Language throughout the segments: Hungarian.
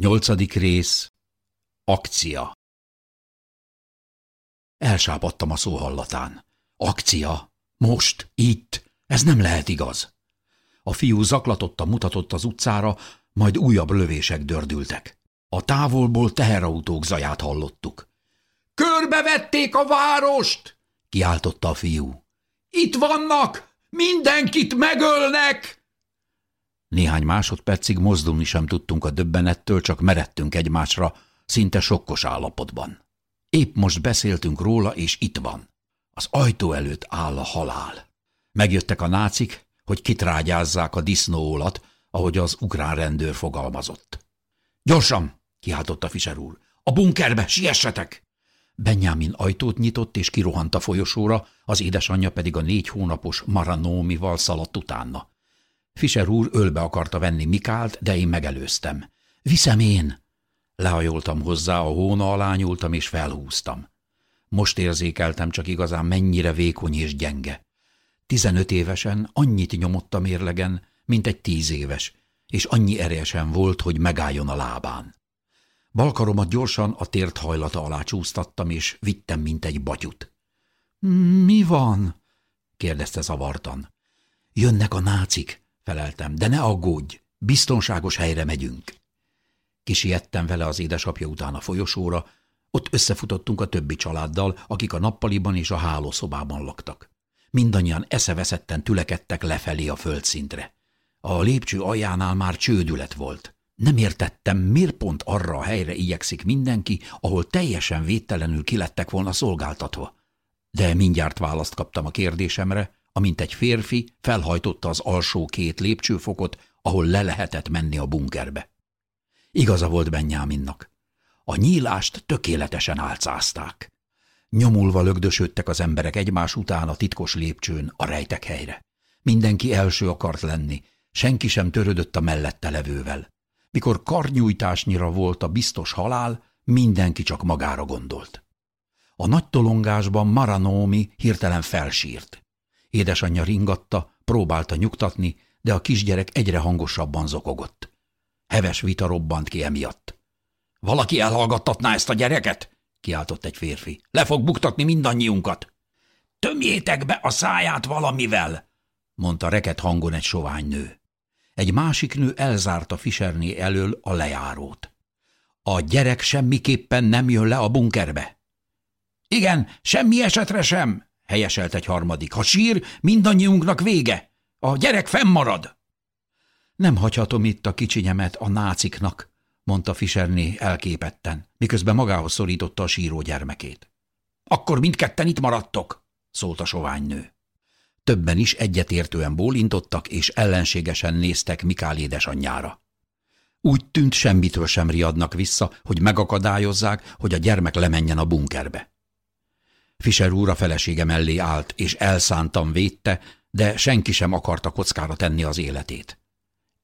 Nyolcadik rész Akcia Elsápadtam a szó hallatán. Akcia? Most? Itt? Ez nem lehet igaz. A fiú zaklatotta mutatott az utcára, majd újabb lövések dördültek. A távolból teherautók zaját hallottuk. – Körbevették a várost! – kiáltotta a fiú. – Itt vannak! Mindenkit megölnek! Néhány másodpercig mozdulni sem tudtunk a döbbenettől, csak meredtünk egymásra, szinte sokkos állapotban. Épp most beszéltünk róla, és itt van. Az ajtó előtt áll a halál. Megjöttek a nácik, hogy kitrágyázzák a disznóolat, ahogy az ukrán rendőr fogalmazott. – Gyorsan! – kiáltotta Fischer úr. – A bunkerbe, siessetek! Benyámin ajtót nyitott és kirohant a folyosóra, az édesanyja pedig a négy hónapos Maranómival szaladt utána. Fischer úr ölbe akarta venni Mikált, de én megelőztem. – Viszem én! Lehajoltam hozzá, a hóna alá nyúltam és felhúztam. Most érzékeltem csak igazán mennyire vékony és gyenge. Tizenöt évesen annyit nyomott a mérlegen, mint egy tíz éves, és annyi erélyesen volt, hogy megálljon a lábán. Balkaromat gyorsan a tért hajlata alá csúsztattam, és vittem, mint egy batyut. – Mi van? – kérdezte zavartan. – Jönnek a nácik – feleltem, de ne aggódj, biztonságos helyre megyünk. Kisiettem vele az édesapja után a folyosóra, ott összefutottunk a többi családdal, akik a nappaliban és a hálószobában laktak. Mindannyian eszeveszetten tülekedtek lefelé a földszintre. A lépcső aljánál már csődület volt. Nem értettem, miért pont arra a helyre igyekszik mindenki, ahol teljesen védtelenül kilettek volna szolgáltatva. De mindjárt választ kaptam a kérdésemre, amint egy férfi felhajtotta az alsó két lépcsőfokot, ahol le lehetett menni a bunkerbe. Igaza volt Benyáminnak. A nyílást tökéletesen álcázták. Nyomulva lögdösödtek az emberek egymás után a titkos lépcsőn a rejtek helyre. Mindenki első akart lenni, senki sem törődött a mellette levővel. Mikor karnyújtásnyira volt a biztos halál, mindenki csak magára gondolt. A nagy tolongásban Maranómi hirtelen felsírt. Édesanyja ringatta, próbálta nyugtatni, de a kisgyerek egyre hangosabban zokogott. Heves vita robbant ki emiatt. – Valaki elhallgattatná ezt a gyereket? – kiáltott egy férfi. – Le fog buktatni mindannyiunkat! – Tömjétek be a száját valamivel! – mondta reket hangon egy sovány nő. Egy másik nő elzárta Fischerné elől a lejárót. – A gyerek semmiképpen nem jön le a bunkerbe! – Igen, semmi esetre sem! Helyeselt egy harmadik. Ha sír, mindannyiunknak vége. A gyerek fennmarad. Nem hagyhatom itt a kicsinyemet a náciknak, mondta Fischerné elképetten, miközben magához szorította a síró gyermekét. Akkor mindketten itt maradtok, szólt a sovány nő. Többen is egyetértően bólintottak, és ellenségesen néztek Mikál édesanyjára. Úgy tűnt, semmitől sem riadnak vissza, hogy megakadályozzák, hogy a gyermek lemenjen a bunkerbe. Fischer úr a felesége mellé állt, és elszántan védte, de senki sem akarta kockára tenni az életét.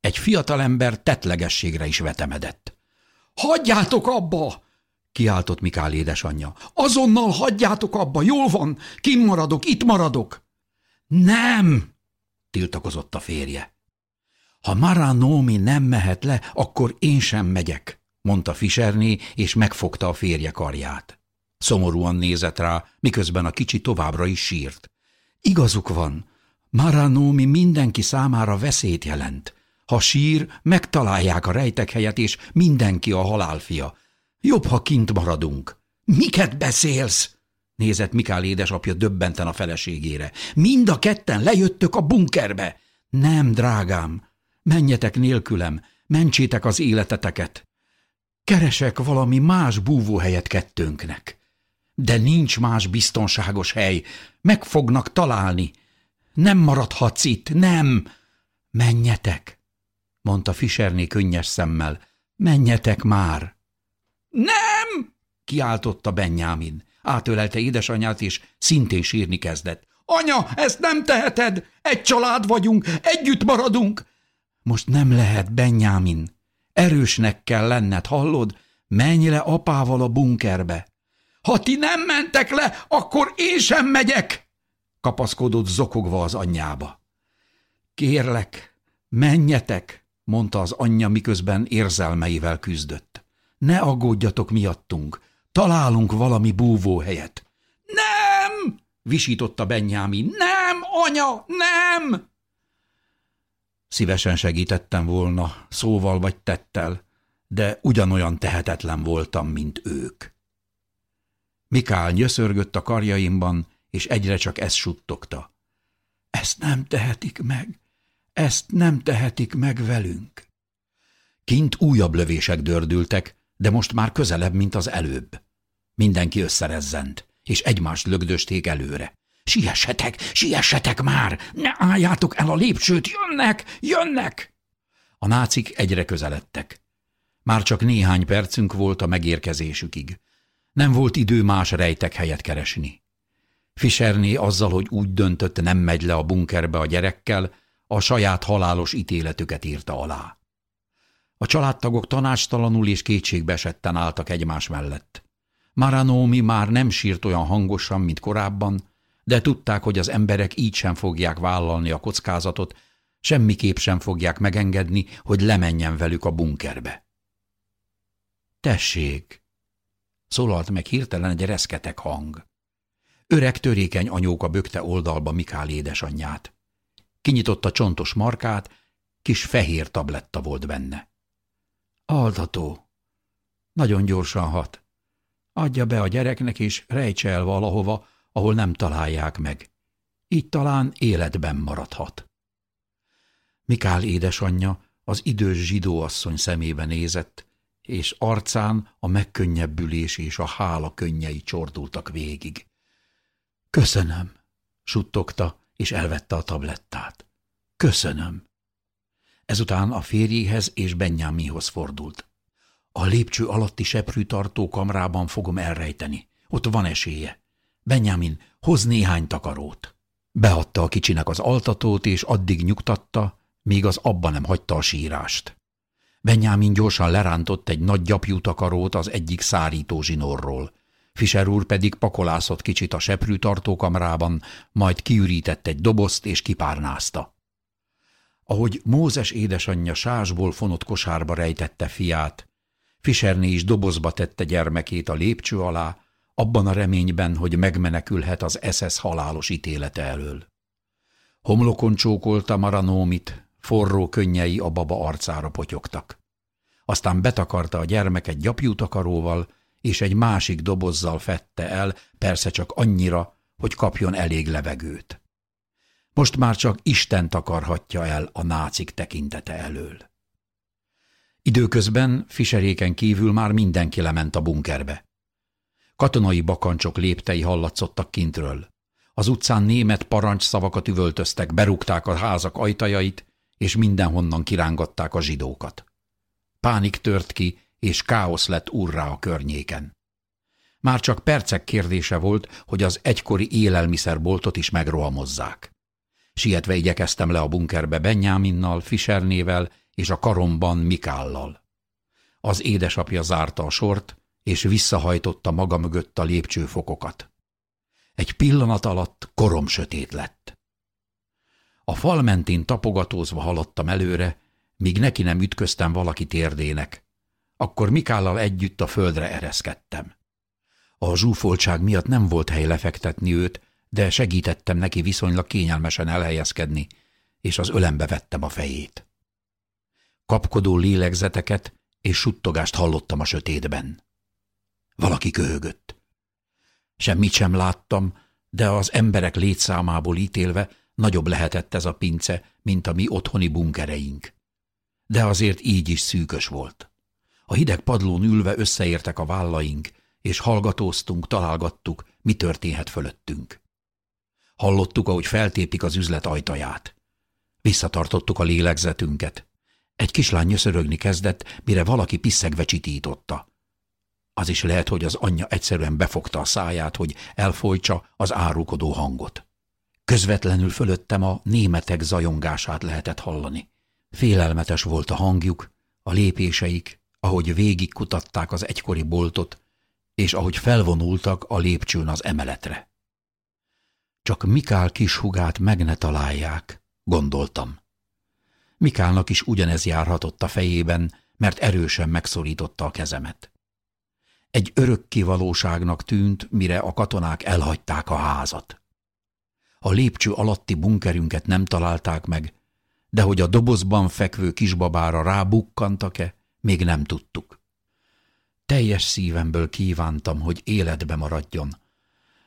Egy fiatalember tetlegességre is vetemedett. – Hagyjátok abba! – kiáltott Mikál édesanyja. – Azonnal hagyjátok abba, jól van, kim maradok, itt maradok! – Nem! – tiltakozott a férje. – Ha Maranómi nem mehet le, akkor én sem megyek – mondta Fischerné, és megfogta a férje karját. Szomorúan nézett rá, miközben a kicsi továbbra is sírt. Igazuk van, Maranómi mindenki számára veszélyt jelent. Ha sír, megtalálják a rejtek helyet, és mindenki a halálfia. Jobb, ha kint maradunk. Miket beszélsz? nézett Mikál édesapja döbbenten a feleségére. Mind a ketten lejöttök a bunkerbe. Nem, drágám, menjetek nélkülem, mentsétek az életeteket. Keresek valami más búvóhelyet kettőnknek. De nincs más biztonságos hely. Meg fognak találni. Nem maradhatsz itt, nem! Menjetek, mondta Fischerné könnyes szemmel. Menjetek már! Nem! kiáltotta Benyámin. Átölelte édesanyját, és szintén sírni kezdett. Anya, ezt nem teheted! Egy család vagyunk, együtt maradunk! Most nem lehet, Benyámin. Erősnek kell lenned, hallod? Menj le apával a bunkerbe. Ha ti nem mentek le, akkor én sem megyek! kapaszkodott zokogva az anyjába. Kérlek, menjetek, mondta az anyja, miközben érzelmeivel küzdött. Ne aggódjatok miattunk, találunk valami búvóhelyet. Nem! visította Benyámi. Nem, anya, nem! Szívesen segítettem volna, szóval vagy tettel, de ugyanolyan tehetetlen voltam, mint ők. Mikál nyöszörgött a karjaimban, és egyre csak ezt suttogta. Ezt nem tehetik meg, ezt nem tehetik meg velünk. Kint újabb lövések dördültek, de most már közelebb, mint az előbb. Mindenki összerezzent, és egymást lögdösték előre. Siessetek, siessetek már! Ne álljátok el a lépcsőt, jönnek, jönnek! A nácik egyre közeledtek. Már csak néhány percünk volt a megérkezésükig. Nem volt idő más rejtek helyet keresni. Fischerné azzal, hogy úgy döntött, nem megy le a bunkerbe a gyerekkel, a saját halálos ítéletüket írta alá. A családtagok tanástalanul és kétségbe esetten álltak egymás mellett. Maranómi már nem sírt olyan hangosan, mint korábban, de tudták, hogy az emberek így sem fogják vállalni a kockázatot, semmiképp sem fogják megengedni, hogy lemenjen velük a bunkerbe. Tessék! Szólalt meg hirtelen egy reszketek hang. Öreg törékeny anyóka bökte oldalba Mikál édesanyját. Kinyitotta csontos markát, kis fehér tabletta volt benne. Altató. Nagyon gyorsan hat. Adja be a gyereknek, és rejtse el valahova, ahol nem találják meg. Így talán életben maradhat. Mikál édesanyja az idős zsidóasszony szemébe nézett, és arcán a megkönnyebbülés és a hála könnyei csordultak végig. Köszönöm, suttogta, és elvette a tablettát. Köszönöm. Ezután a férjéhez és Benyámihoz fordult. A lépcső alatti seprűtartó kamrában fogom elrejteni. Ott van esélye. Benjamin, hoz néhány takarót. Beadta a kicsinek az altatót, és addig nyugtatta, míg az abba nem hagyta a sírást. Benyámin gyorsan lerántott egy nagy gyapjú takarót az egyik szárító zsinorról. Fischer úr pedig pakolászott kicsit a seprű tartókamrában, majd kiürített egy dobozt és kipárnázta. Ahogy Mózes édesanyja sásból fonott kosárba rejtette fiát, Fischerné is dobozba tette gyermekét a lépcső alá, abban a reményben, hogy megmenekülhet az SS halálos ítélete elől. Homlokon csókolta Maranómit, forró könnyei a baba arcára potyogtak. Aztán betakarta a gyermeket gyapjútakaróval, és egy másik dobozzal fette el, persze csak annyira, hogy kapjon elég levegőt. Most már csak Isten takarhatja el a nácik tekintete elől. Időközben Fiseréken kívül már mindenki lement a bunkerbe. Katonai bakancsok léptei hallatszottak kintről. Az utcán német parancsszavakat üvöltöztek, berúgták a házak ajtajait, és mindenhonnan kirángatták a zsidókat. Pánik tört ki, és káosz lett urrá a környéken. Már csak percek kérdése volt, hogy az egykori élelmiszerboltot is megrohamozzák. Sietve igyekeztem le a bunkerbe Benyáminnal, Fischernével és a karomban Mikállal. Az édesapja zárta a sort, és visszahajtotta maga mögött a lépcsőfokokat. Egy pillanat alatt korom sötét lett. A fal mentén tapogatózva haladtam előre, míg neki nem ütköztem valaki térdének. Akkor Mikállal együtt a földre ereszkedtem. A zsúfoltság miatt nem volt hely lefektetni őt, de segítettem neki viszonylag kényelmesen elhelyezkedni, és az ölembe vettem a fejét. Kapkodó lélegzeteket és suttogást hallottam a sötétben. Valaki köhögött. Semmit sem láttam, de az emberek létszámából ítélve Nagyobb lehetett ez a pince, mint a mi otthoni bunkereink. De azért így is szűkös volt. A hideg padlón ülve összeértek a vállaink, és hallgatóztunk, találgattuk, mi történhet fölöttünk. Hallottuk, ahogy feltépik az üzlet ajtaját. Visszatartottuk a lélegzetünket. Egy kislány nyöszörögni kezdett, mire valaki piszegve csitította. Az is lehet, hogy az anyja egyszerűen befogta a száját, hogy elfolytsa az árukodó hangot. Közvetlenül fölöttem a németek zajongását lehetett hallani. Félelmetes volt a hangjuk, a lépéseik, ahogy végigkutatták az egykori boltot, és ahogy felvonultak a lépcsőn az emeletre. Csak Mikál kis hugát meg ne találják, gondoltam. Mikálnak is ugyanez járhatott a fejében, mert erősen megszorította a kezemet. Egy örökké valóságnak tűnt, mire a katonák elhagyták a házat. A lépcső alatti bunkerünket nem találták meg, de hogy a dobozban fekvő kisbabára rábukkantak-e, még nem tudtuk. Teljes szívemből kívántam, hogy életbe maradjon,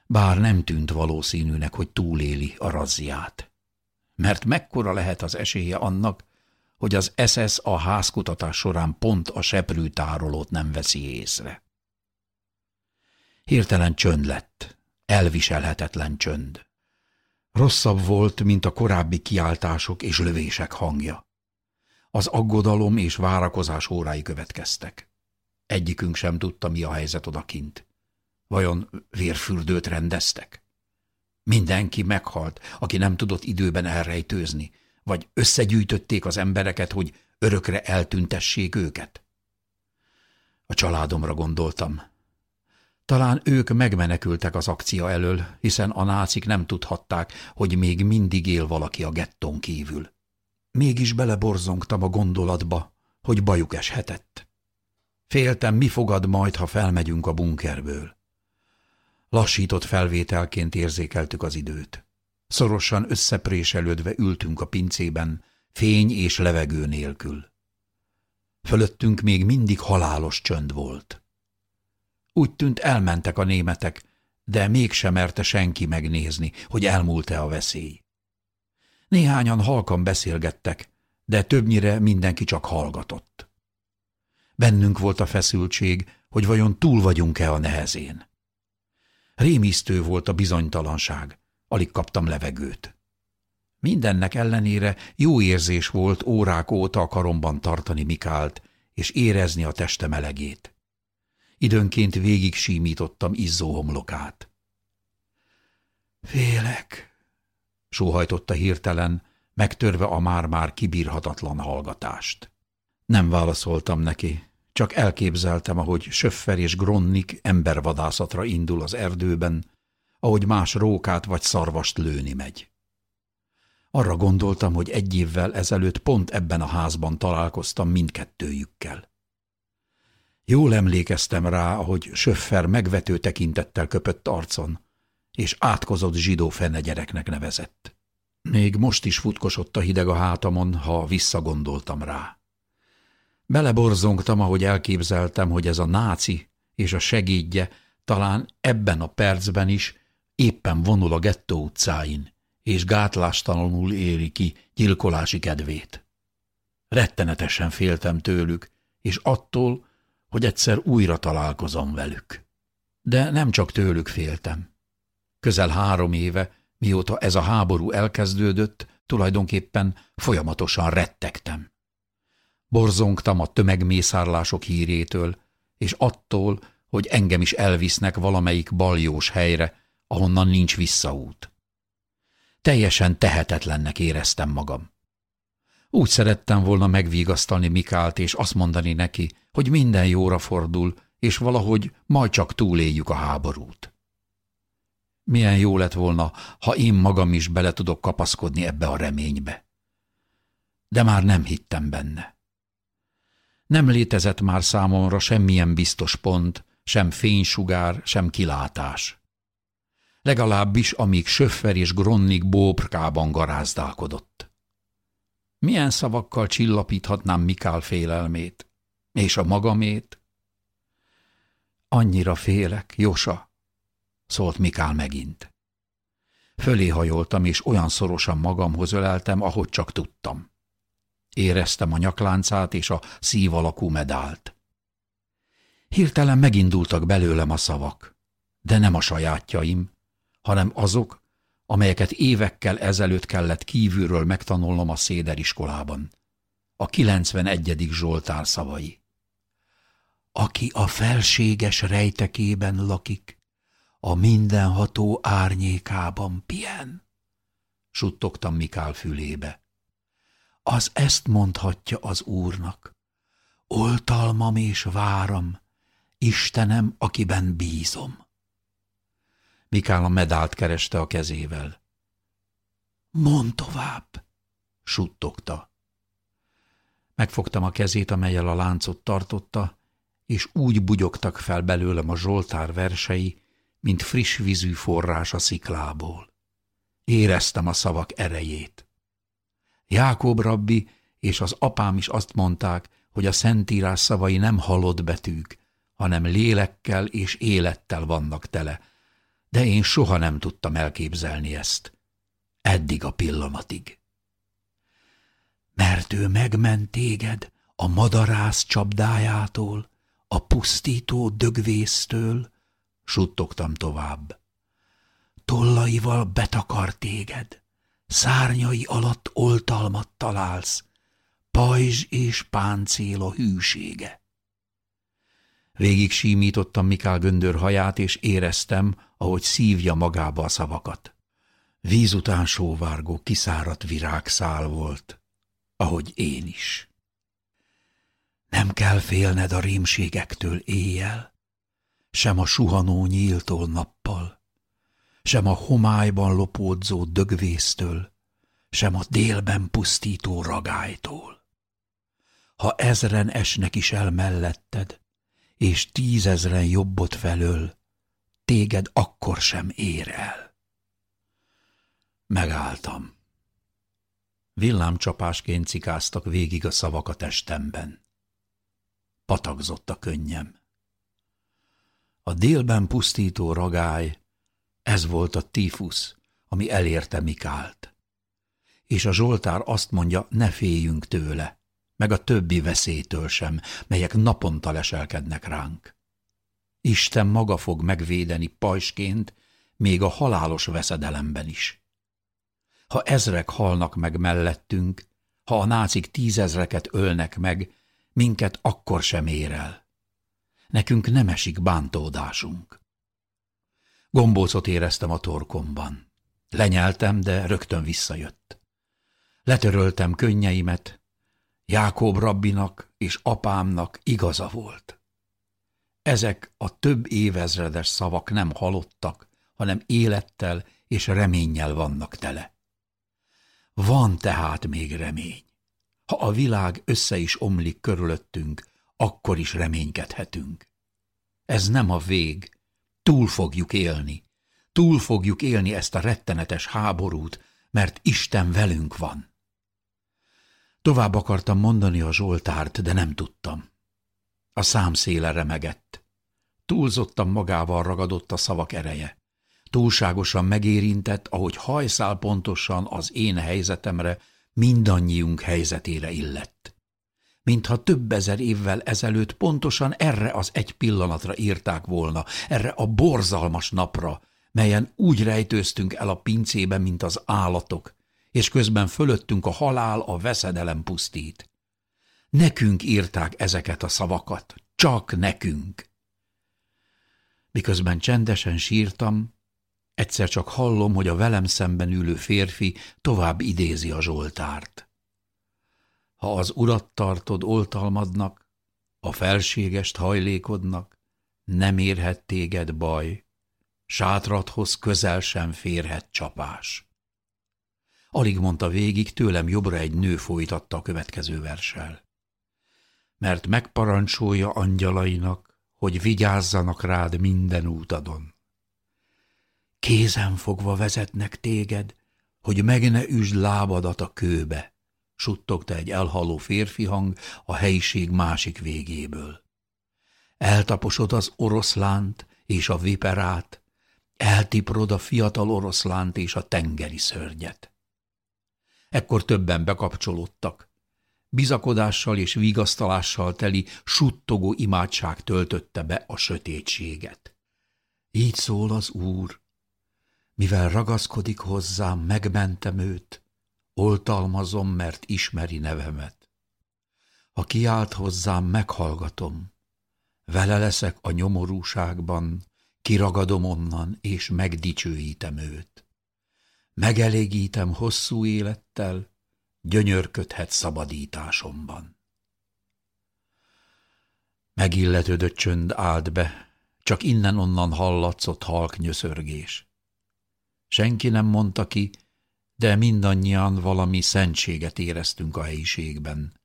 bár nem tűnt valószínűnek, hogy túléli a razziát. Mert mekkora lehet az esélye annak, hogy az SS a házkutatás során pont a seprűtárolót nem veszi észre. Hirtelen csönd lett, elviselhetetlen csönd. Rosszabb volt, mint a korábbi kiáltások és lövések hangja. Az aggodalom és várakozás órái következtek. Egyikünk sem tudta, mi a helyzet odakint. Vajon vérfürdőt rendeztek? Mindenki meghalt, aki nem tudott időben elrejtőzni, vagy összegyűjtötték az embereket, hogy örökre eltüntessék őket? A családomra gondoltam. Talán ők megmenekültek az akcia elől, hiszen a nácik nem tudhatták, hogy még mindig él valaki a gettón kívül. Mégis beleborzongtam a gondolatba, hogy bajuk eshetett. Féltem, mi fogad majd, ha felmegyünk a bunkerből. Lassított felvételként érzékeltük az időt. Szorosan összepréselődve ültünk a pincében, fény és levegő nélkül. Fölöttünk még mindig halálos csönd volt. Úgy tűnt elmentek a németek, de mégsem merte senki megnézni, hogy elmúlt-e a veszély. Néhányan halkan beszélgettek, de többnyire mindenki csak hallgatott. Bennünk volt a feszültség, hogy vajon túl vagyunk-e a nehezén. Rémisztő volt a bizonytalanság, alig kaptam levegőt. Mindennek ellenére jó érzés volt órák óta a karomban tartani Mikált, és érezni a teste melegét. Időnként végig símítottam izzó homlokát. Félek, sóhajtotta hirtelen, megtörve a már-már kibírhatatlan hallgatást. Nem válaszoltam neki, csak elképzeltem, ahogy Söffer és Gronnik embervadászatra indul az erdőben, ahogy más rókát vagy szarvast lőni megy. Arra gondoltam, hogy egy évvel ezelőtt pont ebben a házban találkoztam mindkettőjükkel. Jól emlékeztem rá, ahogy Söffer megvető tekintettel köpött arcon, és átkozott zsidó fene gyereknek nevezett. Még most is futkosott a hideg a hátamon, ha visszagondoltam rá. Beleborzongtam, ahogy elképzeltem, hogy ez a náci és a segédje talán ebben a percben is éppen vonul a gettó utcáin, és gátlástalanul éri ki gyilkolási kedvét. Rettenetesen féltem tőlük, és attól, hogy egyszer újra találkozom velük. De nem csak tőlük féltem. Közel három éve, mióta ez a háború elkezdődött, tulajdonképpen folyamatosan rettegtem. Borzongtam a tömegmészárlások hírétől, és attól, hogy engem is elvisznek valamelyik baljós helyre, ahonnan nincs visszaút. Teljesen tehetetlennek éreztem magam. Úgy szerettem volna megvigasztalni Mikált, és azt mondani neki, hogy minden jóra fordul, és valahogy majd csak túléljük a háborút. Milyen jó lett volna, ha én magam is bele tudok kapaszkodni ebbe a reménybe. De már nem hittem benne. Nem létezett már számomra semmilyen biztos pont, sem fénysugár, sem kilátás. Legalábbis, amíg Söffer és Gronnik bóbrkában garázdálkodott. Milyen szavakkal csillapíthatnám Mikál félelmét? És a magamét? Annyira félek, Josa, szólt Mikál megint. Fölé hajoltam, és olyan szorosan magamhoz öleltem, ahogy csak tudtam. Éreztem a nyakláncát és a szív alakú medált. Hirtelen megindultak belőlem a szavak, de nem a sajátjaim, hanem azok, amelyeket évekkel ezelőtt kellett kívülről megtanulnom a széderiskolában. A 91. Zsoltár szavai. Aki a felséges rejtekében lakik, a mindenható árnyékában pihen, suttogtam Mikál fülébe. Az ezt mondhatja az Úrnak. Oltalmam és váram, Istenem, akiben bízom. Mikál a medált kereste a kezével. Mond tovább, suttogta. Megfogtam a kezét, amelyel a láncot tartotta, és úgy bugyogtak fel belőlem a Zsoltár versei, mint friss vízű forrás a sziklából. Éreztem a szavak erejét. Jákob rabbi és az apám is azt mondták, hogy a Szentírás szavai nem halott betűk, hanem lélekkel és élettel vannak tele, de én soha nem tudtam elképzelni ezt. Eddig a pillanatig. Mert ő megment téged a madarász csapdájától, a pusztító dögvésztől, suttogtam tovább. Tollaival betakar téged, szárnyai alatt oltalmat találsz, pajzs és páncél a hűsége. Végig símítottam Mikál göndör haját, és éreztem, ahogy szívja magába a szavakat. Víz után sóvárgó, kiszáradt virágszál volt, ahogy én is. Nem kell félned a rémségektől éjjel, sem a suhanó nyíltól nappal, sem a homályban lopódzó dögvésztől, sem a délben pusztító ragálytól. Ha ezren esnek is el melletted, és tízezren jobbot felől, téged akkor sem ér el. Megálltam. Villámcsapásként cikáztak végig a szavak a testemben. Patakzott a könnyem. A délben pusztító ragály, ez volt a tífusz, ami elérte Mikált. És a Zsoltár azt mondja, ne féljünk tőle, meg a többi veszélytől sem, melyek naponta leselkednek ránk. Isten maga fog megvédeni pajsként, még a halálos veszedelemben is. Ha ezrek halnak meg mellettünk, ha a nácik tízezreket ölnek meg, minket akkor sem ér el. Nekünk nem esik bántódásunk. Gombócot éreztem a torkomban. Lenyeltem, de rögtön visszajött. Letöröltem könnyeimet, Jákob rabbinak és apámnak igaza volt. Ezek a több évezredes szavak nem halottak, hanem élettel és reménnyel vannak tele. Van tehát még remény. Ha a világ össze is omlik körülöttünk, akkor is reménykedhetünk. Ez nem a vég, túl fogjuk élni. Túl fogjuk élni ezt a rettenetes háborút, mert Isten velünk van. Tovább akartam mondani a Zsoltárt, de nem tudtam. A szám széle remegett. Túlzottan magával ragadott a szavak ereje. Túlságosan megérintett, ahogy hajszál pontosan az én helyzetemre, mindannyiunk helyzetére illett. Mintha több ezer évvel ezelőtt pontosan erre az egy pillanatra írták volna, erre a borzalmas napra, melyen úgy rejtőztünk el a pincébe, mint az állatok, és közben fölöttünk a halál, a veszedelem pusztít. Nekünk írták ezeket a szavakat, csak nekünk. Miközben csendesen sírtam, egyszer csak hallom, hogy a velem szemben ülő férfi tovább idézi a Zsoltárt. Ha az urat tartod oltalmadnak, a felségest hajlékodnak, nem érhet téged baj, sátrathoz közel sem férhet csapás. Alig mondta végig, tőlem jobbra egy nő folytatta a következő versel. Mert megparancsolja angyalainak, hogy vigyázzanak rád minden útadon. Kézen fogva vezetnek téged, hogy meg ne üsd lábadat a kőbe, suttogta egy elhaló férfi hang a helyiség másik végéből. Eltaposod az oroszlánt és a viperát, eltiprod a fiatal oroszlánt és a tengeri szörnyet. Ekkor többen bekapcsolódtak. Bizakodással és vigasztalással teli, suttogó imádság töltötte be a sötétséget. Így szól az Úr, mivel ragaszkodik hozzám, megmentem őt, oltalmazom, mert ismeri nevemet. Ha kiált hozzám, meghallgatom, vele leszek a nyomorúságban, kiragadom onnan, és megdicsőítem őt. Megelégítem hosszú élettel, gyönyörködhet szabadításomban. Megilletődött csönd állt be, csak innen-onnan hallatszott halk nyöszörgés. Senki nem mondta ki, de mindannyian valami szentséget éreztünk a helyiségben.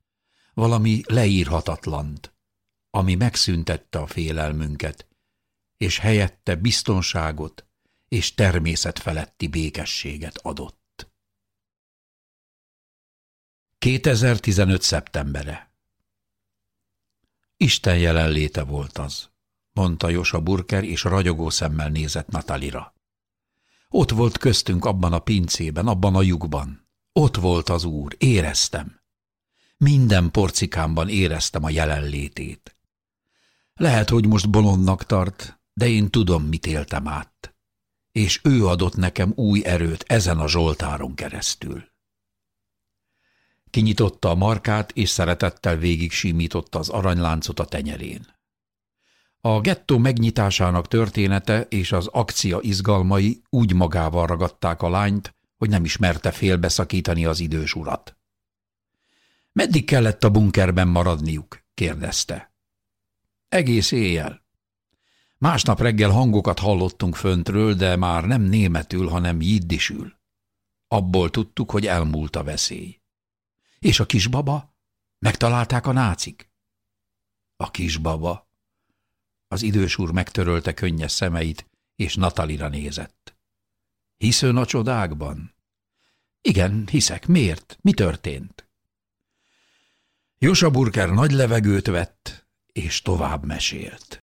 valami leírhatatlant, ami megszüntette a félelmünket, és helyette biztonságot és természetfeletti békességet adott. 2015. szeptembere Isten jelenléte volt az, mondta Josa Burker, és ragyogó szemmel nézett Natalira. Ott volt köztünk abban a pincében, abban a lyukban. Ott volt az úr, éreztem. Minden porcikámban éreztem a jelenlétét. Lehet, hogy most bolondnak tart, de én tudom, mit éltem át. És ő adott nekem új erőt ezen a Zsoltáron keresztül. Kinyitotta a markát, és szeretettel végig simította az aranyláncot a tenyerén. A gettó megnyitásának története és az akcia izgalmai úgy magával ragadták a lányt, hogy nem ismerte félbeszakítani az idős urat. – Meddig kellett a bunkerben maradniuk? – kérdezte. – Egész éjjel. Másnap reggel hangokat hallottunk föntről, de már nem németül, hanem jiddisül. Abból tudtuk, hogy elmúlt a veszély. És a kisbaba? Megtalálták a nácik? A kisbaba. Az idős úr megtörölte könnyes szemeit, és Natalira nézett. Hiszön a csodákban? Igen, hiszek. Miért? Mi történt? Josa Burker nagy levegőt vett, és tovább mesélt.